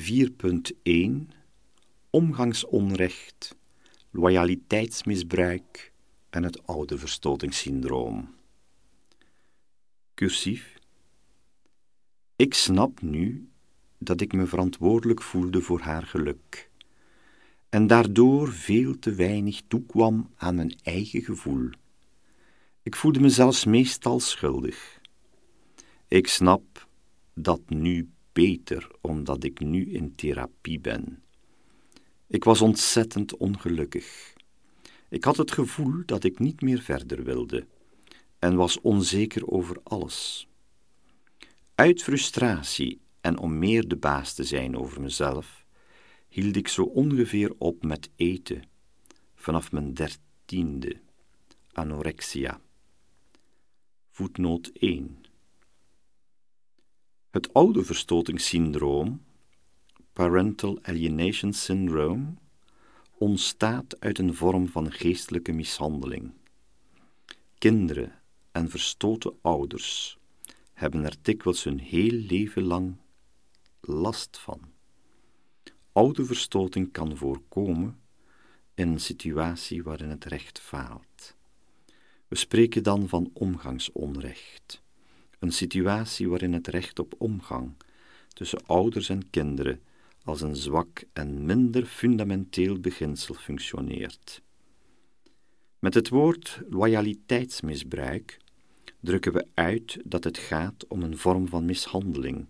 4.1 Omgangsonrecht, loyaliteitsmisbruik en het ouderverstotingssyndroom. Cursief. Ik snap nu dat ik me verantwoordelijk voelde voor haar geluk en daardoor veel te weinig toekwam aan mijn eigen gevoel. Ik voelde me zelfs meestal schuldig. Ik snap dat nu beter omdat ik nu in therapie ben. Ik was ontzettend ongelukkig. Ik had het gevoel dat ik niet meer verder wilde en was onzeker over alles. Uit frustratie en om meer de baas te zijn over mezelf, hield ik zo ongeveer op met eten, vanaf mijn dertiende, anorexia. Voetnoot 1 het oude verstotingssyndroom, parental alienation syndrome, ontstaat uit een vorm van geestelijke mishandeling. Kinderen en verstoten ouders hebben er dikwijls hun heel leven lang last van. Oude verstoting kan voorkomen in een situatie waarin het recht faalt. We spreken dan van omgangsonrecht een situatie waarin het recht op omgang tussen ouders en kinderen als een zwak en minder fundamenteel beginsel functioneert. Met het woord loyaliteitsmisbruik drukken we uit dat het gaat om een vorm van mishandeling,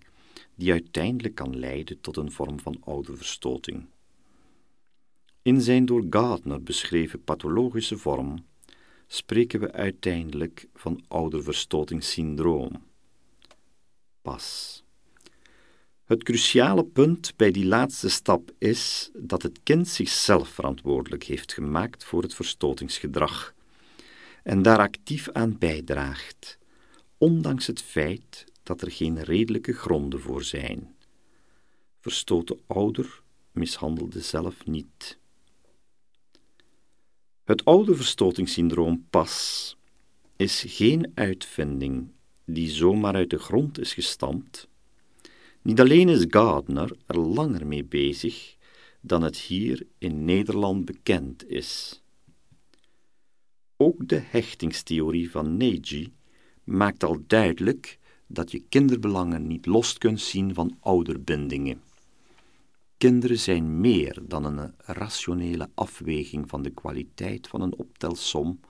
die uiteindelijk kan leiden tot een vorm van ouderverstoting. In zijn door Gardner beschreven pathologische vorm spreken we uiteindelijk van ouderverstotingssyndroom. Pas. Het cruciale punt bij die laatste stap is dat het kind zichzelf verantwoordelijk heeft gemaakt voor het verstotingsgedrag en daar actief aan bijdraagt, ondanks het feit dat er geen redelijke gronden voor zijn. Verstoten ouder mishandelde zelf niet. Het oude verstotingssyndroom PAS is geen uitvinding die zomaar uit de grond is gestampt. Niet alleen is Gardner er langer mee bezig dan het hier in Nederland bekend is. Ook de hechtingstheorie van Nagy maakt al duidelijk dat je kinderbelangen niet los kunt zien van ouderbindingen. Kinderen zijn meer dan een rationele afweging van de kwaliteit van een optelsom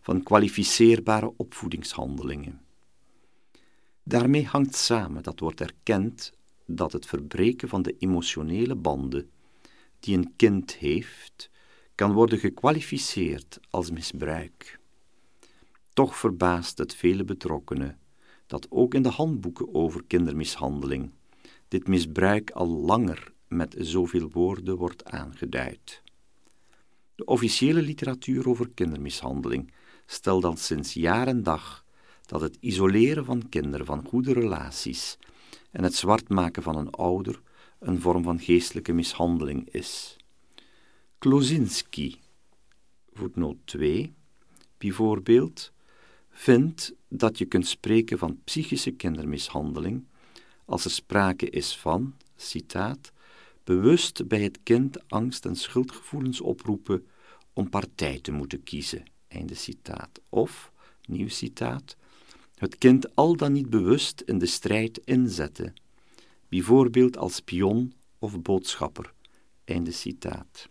van kwalificeerbare opvoedingshandelingen. Daarmee hangt samen dat wordt erkend dat het verbreken van de emotionele banden die een kind heeft, kan worden gekwalificeerd als misbruik. Toch verbaast het vele betrokkenen dat ook in de handboeken over kindermishandeling dit misbruik al langer met zoveel woorden wordt aangeduid. De officiële literatuur over kindermishandeling stelt dan sinds jaar en dag dat het isoleren van kinderen van goede relaties en het zwart maken van een ouder een vorm van geestelijke mishandeling is. Klozinski, voetnoot 2, bijvoorbeeld, vindt dat je kunt spreken van psychische kindermishandeling als er sprake is van, citaat, bewust bij het kind angst en schuldgevoelens oproepen om partij te moeten kiezen, einde citaat, of, nieuw citaat, het kind al dan niet bewust in de strijd inzetten, bijvoorbeeld als spion of boodschapper. Einde citaat.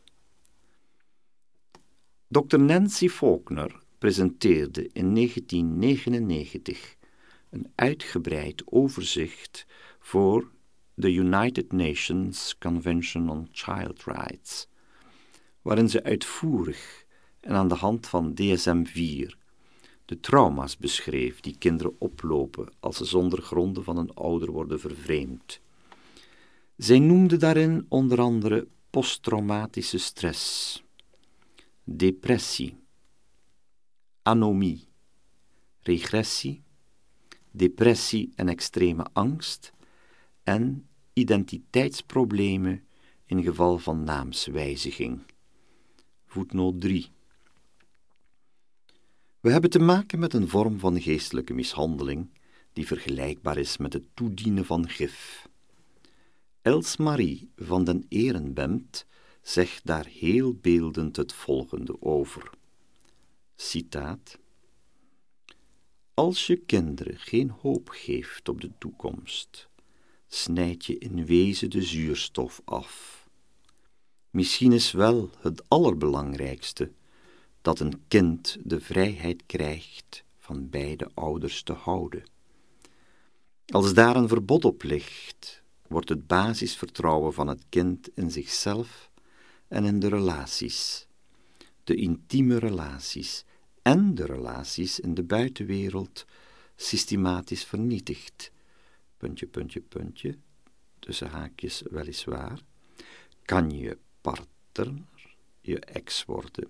Dr. Nancy Faulkner presenteerde in 1999 een uitgebreid overzicht voor de United Nations Convention on Child Rights, waarin ze uitvoerig en aan de hand van DSM-4 de trauma's beschreef die kinderen oplopen als ze zonder gronden van een ouder worden vervreemd. Zij noemde daarin onder andere posttraumatische stress, depressie, anomie, regressie, depressie en extreme angst en identiteitsproblemen in geval van naamswijziging. Voetnoot 3. We hebben te maken met een vorm van geestelijke mishandeling die vergelijkbaar is met het toedienen van gif. Els Marie van den Ehrenbemt zegt daar heel beeldend het volgende over. Citaat. Als je kinderen geen hoop geeft op de toekomst, snijd je in wezen de zuurstof af. Misschien is wel het allerbelangrijkste dat een kind de vrijheid krijgt van beide ouders te houden. Als daar een verbod op ligt, wordt het basisvertrouwen van het kind in zichzelf en in de relaties, de intieme relaties en de relaties in de buitenwereld systematisch vernietigd. Puntje, puntje, puntje, tussen haakjes weliswaar, kan je partner je ex worden,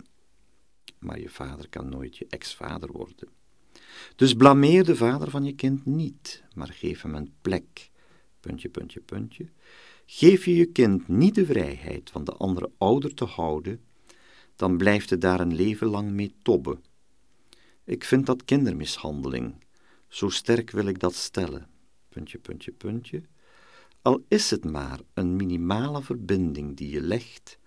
maar je vader kan nooit je ex-vader worden. Dus blameer de vader van je kind niet, maar geef hem een plek. Puntje, puntje, puntje. Geef je je kind niet de vrijheid van de andere ouder te houden, dan blijft het daar een leven lang mee tobben. Ik vind dat kindermishandeling. Zo sterk wil ik dat stellen. Puntje, puntje, puntje. Al is het maar een minimale verbinding die je legt,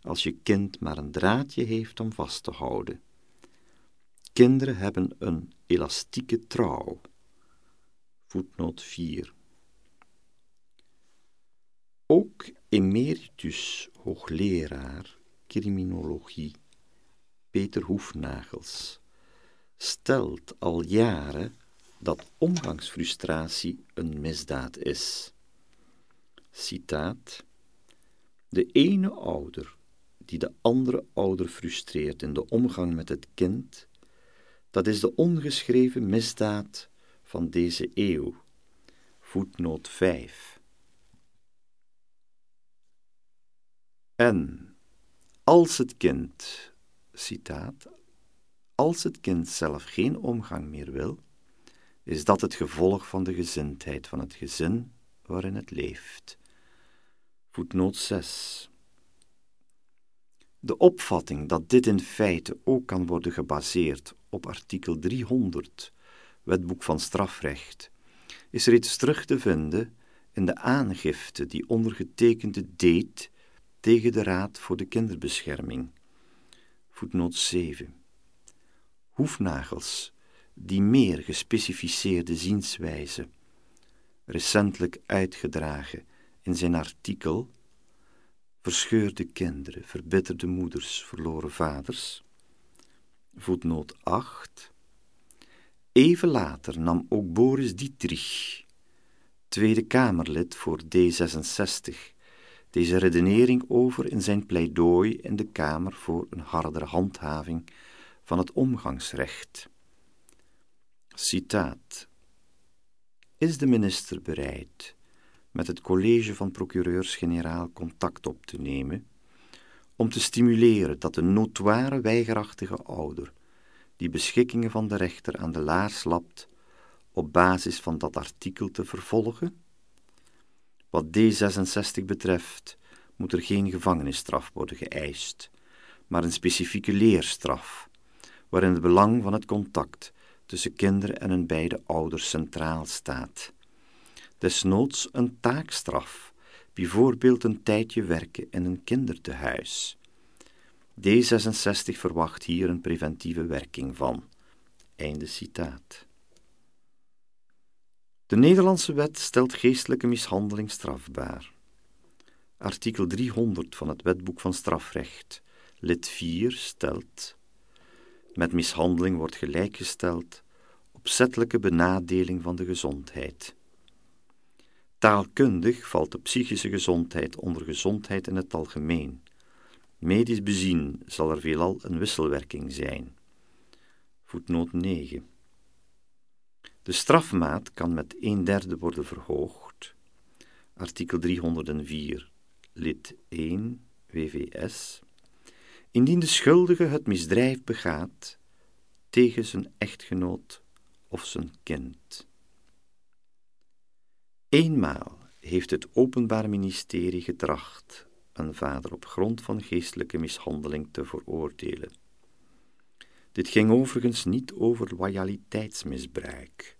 als je kind maar een draadje heeft om vast te houden. Kinderen hebben een elastieke trouw. Voetnoot 4. Ook emeritus hoogleraar criminologie Peter Hoefnagels stelt al jaren dat omgangsfrustratie een misdaad is. Citaat: De ene ouder die de andere ouder frustreert in de omgang met het kind, dat is de ongeschreven misdaad van deze eeuw. Voetnoot 5. En als het kind, citaat, als het kind zelf geen omgang meer wil, is dat het gevolg van de gezindheid van het gezin waarin het leeft. Voetnoot 6. De opvatting dat dit in feite ook kan worden gebaseerd op artikel 300, Wetboek van Strafrecht, is reeds terug te vinden in de aangifte die ondergetekende deed tegen de Raad voor de Kinderbescherming. Voetnoot 7. Hoefnagels, die meer gespecificeerde zienswijze, recentelijk uitgedragen in zijn artikel Verscheurde kinderen, verbitterde moeders, verloren vaders. Voetnoot 8. Even later nam ook Boris Dietrich, Tweede Kamerlid voor D66, deze redenering over in zijn pleidooi in de Kamer voor een hardere handhaving van het omgangsrecht. Citaat. Is de minister bereid met het college van procureurs-generaal contact op te nemen om te stimuleren dat de notoire weigerachtige ouder die beschikkingen van de rechter aan de laars lapt op basis van dat artikel te vervolgen? Wat D66 betreft moet er geen gevangenisstraf worden geëist, maar een specifieke leerstraf, waarin het belang van het contact tussen kinderen en hun beide ouders centraal staat. Desnoods een taakstraf, bijvoorbeeld een tijdje werken in een kindertehuis. D66 verwacht hier een preventieve werking van. Einde citaat. De Nederlandse wet stelt geestelijke mishandeling strafbaar. Artikel 300 van het Wetboek van Strafrecht, lid 4, stelt: Met mishandeling wordt gelijkgesteld opzettelijke benadeling van de gezondheid. Taalkundig valt de psychische gezondheid onder gezondheid in het algemeen. Medisch bezien zal er veelal een wisselwerking zijn. Voetnoot 9. De strafmaat kan met een derde worden verhoogd. Artikel 304, lid 1, WVS. Indien de schuldige het misdrijf begaat tegen zijn echtgenoot of zijn kind. Eenmaal heeft het Openbaar Ministerie getracht een vader op grond van geestelijke mishandeling te veroordelen. Dit ging overigens niet over loyaliteitsmisbruik.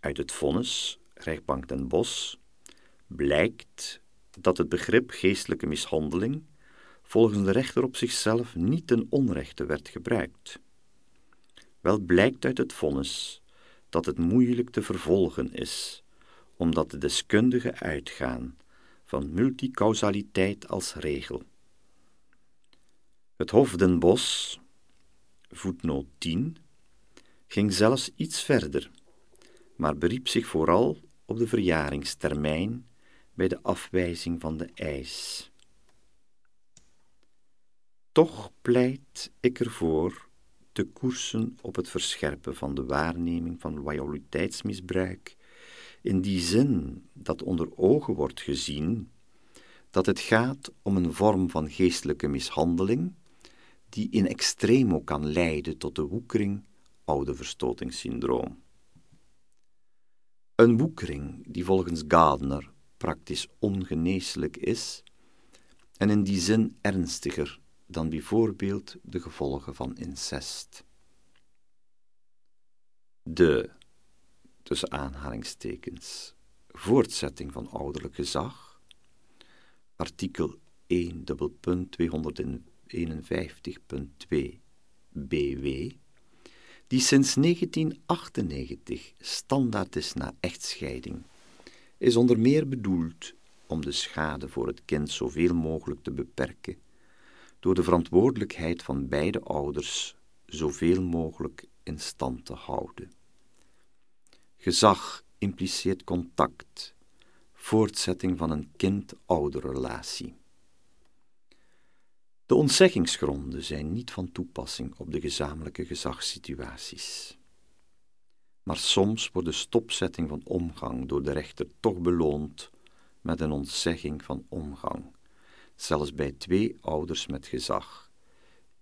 Uit het vonnis, rechtbank Den Bosch, blijkt dat het begrip geestelijke mishandeling volgens de rechter op zichzelf niet ten onrechte werd gebruikt. Wel blijkt uit het vonnis dat het moeilijk te vervolgen is, omdat de deskundigen uitgaan van multicausaliteit als regel. Het Hof den Bosch, voetnoot 10, ging zelfs iets verder, maar beriep zich vooral op de verjaringstermijn bij de afwijzing van de eis. Toch pleit ik ervoor te koersen op het verscherpen van de waarneming van loyaliteitsmisbruik, in die zin dat onder ogen wordt gezien dat het gaat om een vorm van geestelijke mishandeling, die in extremo kan leiden tot de woekering oude verstotingssyndroom. Een woekering die volgens Gardner praktisch ongeneeslijk is en in die zin ernstiger dan bijvoorbeeld de gevolgen van incest. De, tussen aanhalingstekens, voortzetting van ouderlijk gezag, artikel 1 251.2 BW, die sinds 1998 standaard is na echtscheiding, is onder meer bedoeld om de schade voor het kind zoveel mogelijk te beperken door de verantwoordelijkheid van beide ouders zoveel mogelijk in stand te houden. Gezag impliceert contact, voortzetting van een kind-ouderrelatie. De ontzeggingsgronden zijn niet van toepassing op de gezamenlijke gezagssituaties. Maar soms wordt de stopzetting van omgang door de rechter toch beloond met een ontzegging van omgang zelfs bij twee ouders met gezag,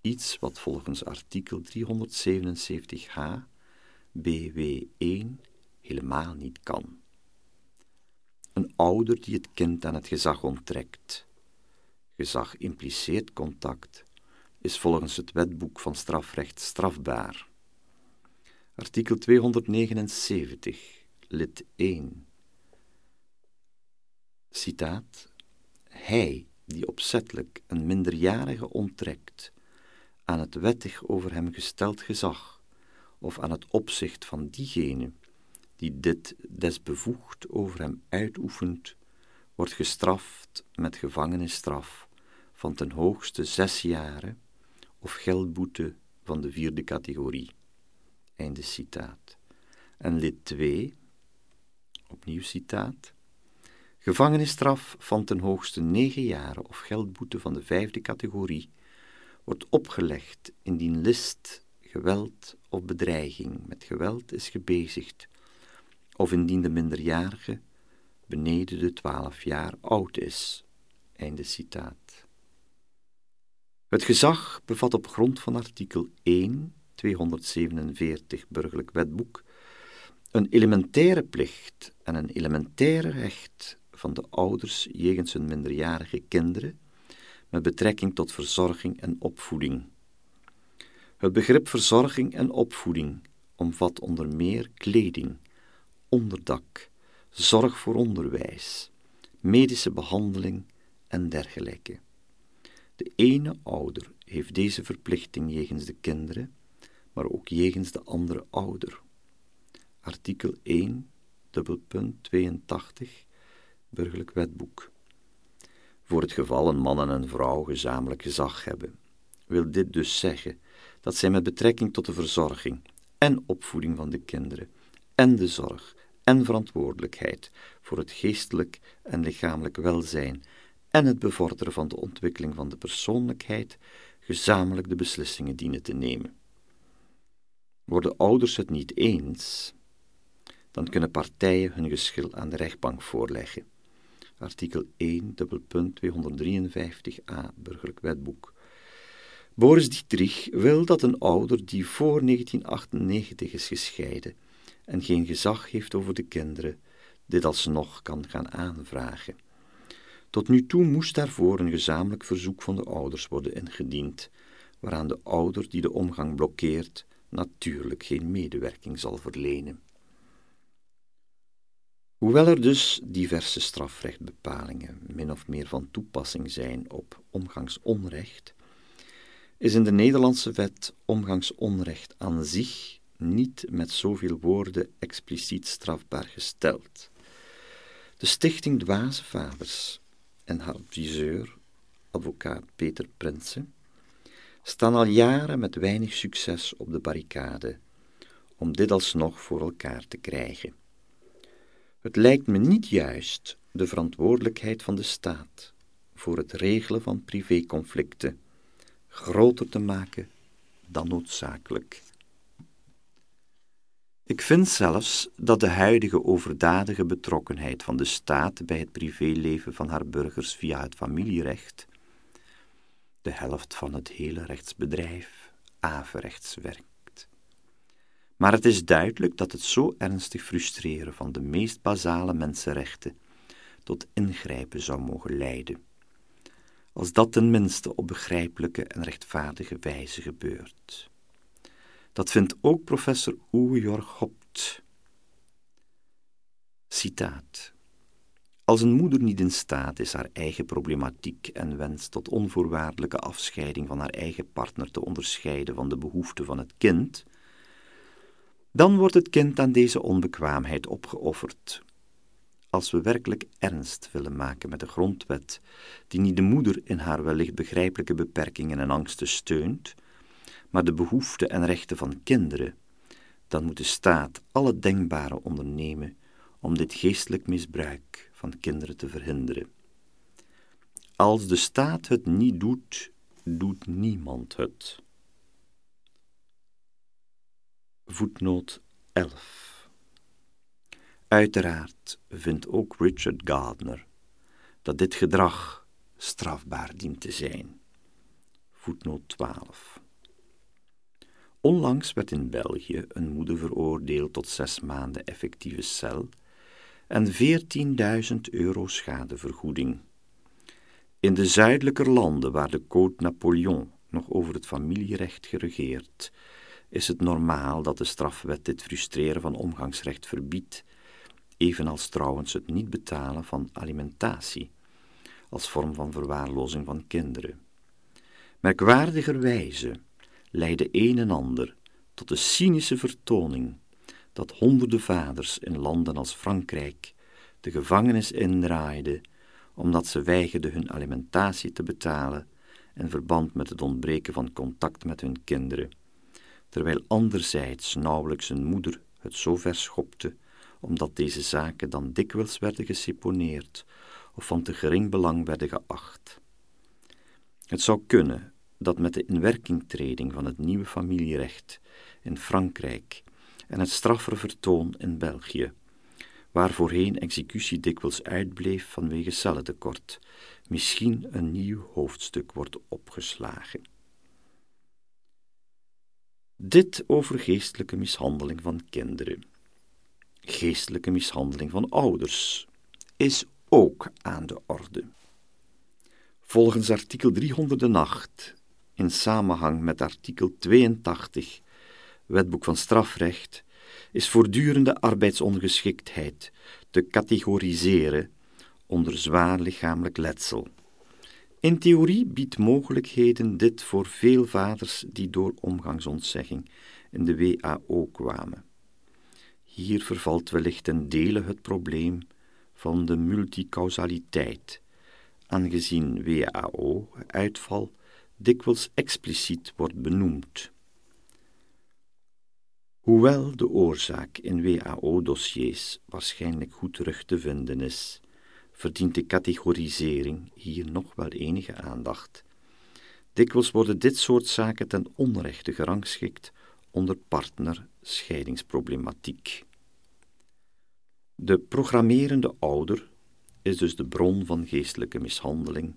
iets wat volgens artikel 377h BW1 helemaal niet kan. Een ouder die het kind aan het gezag onttrekt. Gezag impliceert contact, is volgens het wetboek van strafrecht strafbaar. Artikel 279, lid 1. Citaat: Hij die opzettelijk een minderjarige onttrekt aan het wettig over hem gesteld gezag of aan het opzicht van diegene die dit desbevoegd over hem uitoefent, wordt gestraft met gevangenisstraf van ten hoogste zes jaren of geldboete van de vierde categorie. Einde citaat. En lid 2, opnieuw citaat, Gevangenisstraf van ten hoogste negen jaren of geldboete van de vijfde categorie wordt opgelegd indien list, geweld of bedreiging met geweld is gebezigd, of indien de minderjarige beneden de twaalf jaar oud is. Einde citaat. Het gezag bevat op grond van artikel 1, 247 Burgerlijk Wetboek een elementaire plicht en een elementaire recht van de ouders jegens hun minderjarige kinderen met betrekking tot verzorging en opvoeding. Het begrip verzorging en opvoeding omvat onder meer kleding, onderdak, zorg voor onderwijs, medische behandeling en dergelijke. De ene ouder heeft deze verplichting jegens de kinderen, maar ook jegens de andere ouder. Artikel 1, dubbelpunt 82 burgerlijk wetboek. Voor het geval een man en een vrouw gezamenlijk gezag hebben, wil dit dus zeggen dat zij met betrekking tot de verzorging en opvoeding van de kinderen en de zorg en verantwoordelijkheid voor het geestelijk en lichamelijk welzijn en het bevorderen van de ontwikkeling van de persoonlijkheid gezamenlijk de beslissingen dienen te nemen. Worden ouders het niet eens, dan kunnen partijen hun geschil aan de rechtbank voorleggen artikel 1, dubbelpunt 253a, burgerlijk wetboek. Boris Dietrich wil dat een ouder die voor 1998 is gescheiden en geen gezag heeft over de kinderen, dit alsnog kan gaan aanvragen. Tot nu toe moest daarvoor een gezamenlijk verzoek van de ouders worden ingediend, waaraan de ouder die de omgang blokkeert natuurlijk geen medewerking zal verlenen. Hoewel er dus diverse strafrechtbepalingen min of meer van toepassing zijn op omgangsonrecht, is in de Nederlandse wet omgangsonrecht aan zich niet met zoveel woorden expliciet strafbaar gesteld. De stichting Dwaze Vaders en haar adviseur, advocaat Peter Prinsen, staan al jaren met weinig succes op de barricade om dit alsnog voor elkaar te krijgen. Het lijkt me niet juist de verantwoordelijkheid van de staat voor het regelen van privéconflicten groter te maken dan noodzakelijk. Ik vind zelfs dat de huidige overdadige betrokkenheid van de staat bij het privéleven van haar burgers via het familierecht, de helft van het hele rechtsbedrijf, averechts werkt. Maar het is duidelijk dat het zo ernstig frustreren van de meest basale mensenrechten tot ingrijpen zou mogen leiden als dat tenminste op begrijpelijke en rechtvaardige wijze gebeurt. Dat vindt ook professor Uwe Jorg Hopt. Citaat. Als een moeder niet in staat is haar eigen problematiek en wens tot onvoorwaardelijke afscheiding van haar eigen partner te onderscheiden van de behoeften van het kind, dan wordt het kind aan deze onbekwaamheid opgeofferd, als we werkelijk ernst willen maken met de grondwet, die niet de moeder in haar wellicht begrijpelijke beperkingen en angsten steunt, maar de behoeften en rechten van kinderen, dan moet de staat alle denkbare ondernemen om dit geestelijk misbruik van kinderen te verhinderen. Als de staat het niet doet, doet niemand het. Voetnoot 11 Uiteraard vindt ook Richard Gardner dat dit gedrag strafbaar dient te zijn. Voetnoot 12. Onlangs werd in België een moeder veroordeeld tot zes maanden effectieve cel en 14.000 euro schadevergoeding. In de zuidelijke landen waar de Code Napoleon nog over het familierecht geregeerd, is het normaal dat de strafwet dit frustreren van omgangsrecht verbiedt evenals trouwens het niet betalen van alimentatie, als vorm van verwaarlozing van kinderen. Merkwaardigerwijze leidde een en ander tot de cynische vertoning dat honderden vaders in landen als Frankrijk de gevangenis indraaiden omdat ze weigerden hun alimentatie te betalen in verband met het ontbreken van contact met hun kinderen, terwijl anderzijds nauwelijks een moeder het zo ver schopte omdat deze zaken dan dikwijls werden geseponeerd of van te gering belang werden geacht. Het zou kunnen dat met de inwerkingtreding van het nieuwe familierecht in Frankrijk en het straffervertoon in België, waar voorheen executie dikwijls uitbleef vanwege cellentekort, misschien een nieuw hoofdstuk wordt opgeslagen. Dit over geestelijke mishandeling van kinderen geestelijke mishandeling van ouders is ook aan de orde. Volgens artikel 308, in samenhang met artikel 82, Wetboek van Strafrecht, is voortdurende arbeidsongeschiktheid te categoriseren onder zwaar lichamelijk letsel. In theorie biedt mogelijkheden dit voor veel vaders die door omgangsontzegging in de WAO kwamen. Hier vervalt wellicht ten dele het probleem van de multicausaliteit, aangezien WAO-uitval dikwijls expliciet wordt benoemd. Hoewel de oorzaak in WAO-dossiers waarschijnlijk goed terug te vinden is, verdient de categorisering hier nog wel enige aandacht. Dikwijls worden dit soort zaken ten onrechte gerangschikt onder partnerscheidingsproblematiek. De programmerende ouder is dus de bron van geestelijke mishandeling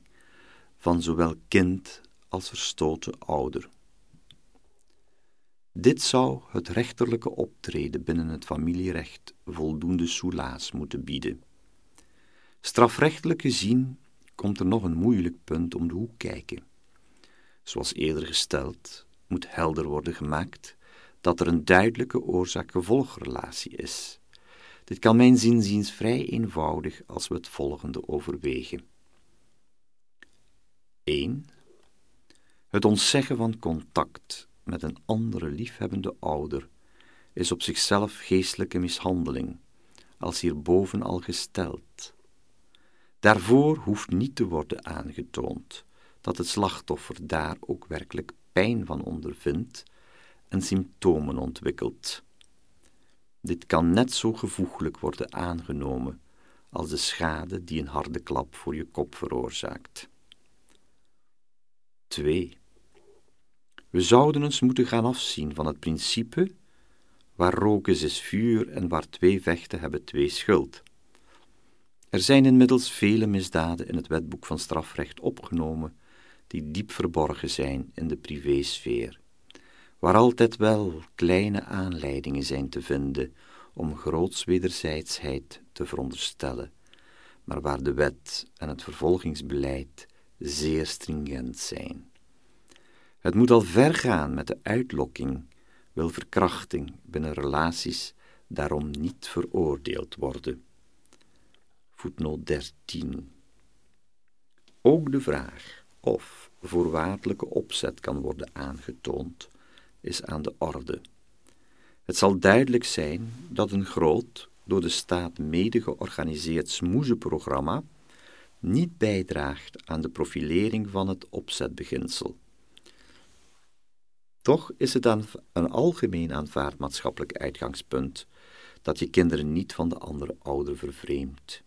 van zowel kind als verstoten ouder. Dit zou het rechterlijke optreden binnen het familierecht voldoende soelaas moeten bieden. Strafrechtelijk gezien komt er nog een moeilijk punt om de hoek kijken. Zoals eerder gesteld, moet helder worden gemaakt dat er een duidelijke oorzaak-gevolgrelatie is Dit kan mijn zinziens vrij eenvoudig als we het volgende overwegen. 1. Het ontzeggen van contact met een andere liefhebbende ouder is op zichzelf geestelijke mishandeling, als hierboven al gesteld. Daarvoor hoeft niet te worden aangetoond dat het slachtoffer daar ook werkelijk pijn van ondervindt en symptomen ontwikkelt. Dit kan net zo gevoeglijk worden aangenomen als de schade die een harde klap voor je kop veroorzaakt. 2. We zouden eens moeten gaan afzien van het principe waar rook is, is vuur en waar twee vechten hebben twee schuld. Er zijn inmiddels vele misdaden in het wetboek van strafrecht opgenomen die diep verborgen zijn in de privésfeer, waar altijd wel kleine aanleidingen zijn te vinden om groots wederzijdsheid te veronderstellen, maar waar de wet en het vervolgingsbeleid zeer stringent zijn. Het moet al ver gaan met de uitlokking, wil verkrachting binnen relaties daarom niet veroordeeld worden. Voetnoot 13. Ook de vraag of voorwaardelijke opzet kan worden aangetoond, is aan de orde. Het zal duidelijk zijn dat een groot, door de staat mede georganiseerd smoezenprogramma niet bijdraagt aan de profilering van het opzetbeginsel. Toch is het dan een algemeen aanvaard maatschappelijk uitgangspunt dat je kinderen niet van de andere ouder vervreemdt.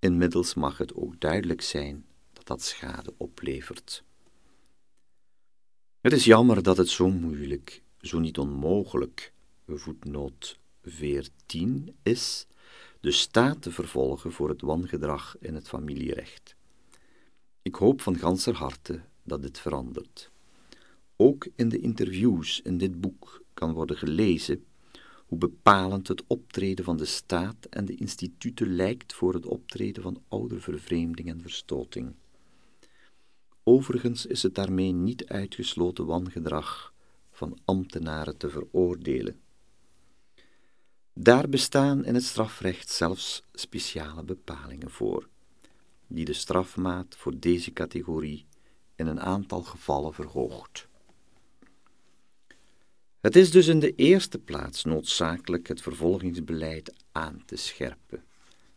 Inmiddels mag het ook duidelijk zijn dat dat schade oplevert. Het is jammer dat het zo moeilijk, zo niet onmogelijk, voetnoot 14 is, de staat te vervolgen voor het wangedrag in het familierecht. Ik hoop van ganser harte dat dit verandert. Ook in de interviews in dit boek kan worden gelezen hoe bepalend het optreden van de staat en de instituten lijkt voor het optreden van oudervervreemding en verstoting. Overigens is het daarmee niet uitgesloten wangedrag van ambtenaren te veroordelen. Daar bestaan in het strafrecht zelfs speciale bepalingen voor, die de strafmaat voor deze categorie in een aantal gevallen verhoogt. Het is dus in de eerste plaats noodzakelijk het vervolgingsbeleid aan te scherpen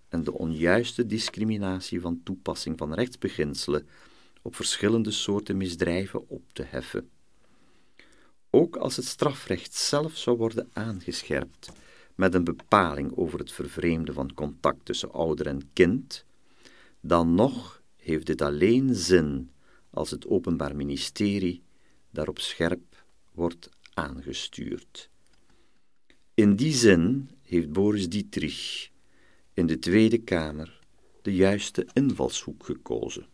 en de onjuiste discriminatie van toepassing van rechtsbeginselen op verschillende soorten misdrijven op te heffen. Ook als het strafrecht zelf zou worden aangescherpt met een bepaling over het vervreemden van contact tussen ouder en kind, dan nog heeft dit alleen zin als het Openbaar Ministerie daarop scherp wordt aangestuurd. In die zin heeft Boris Dietrich in de Tweede Kamer de juiste invalshoek gekozen.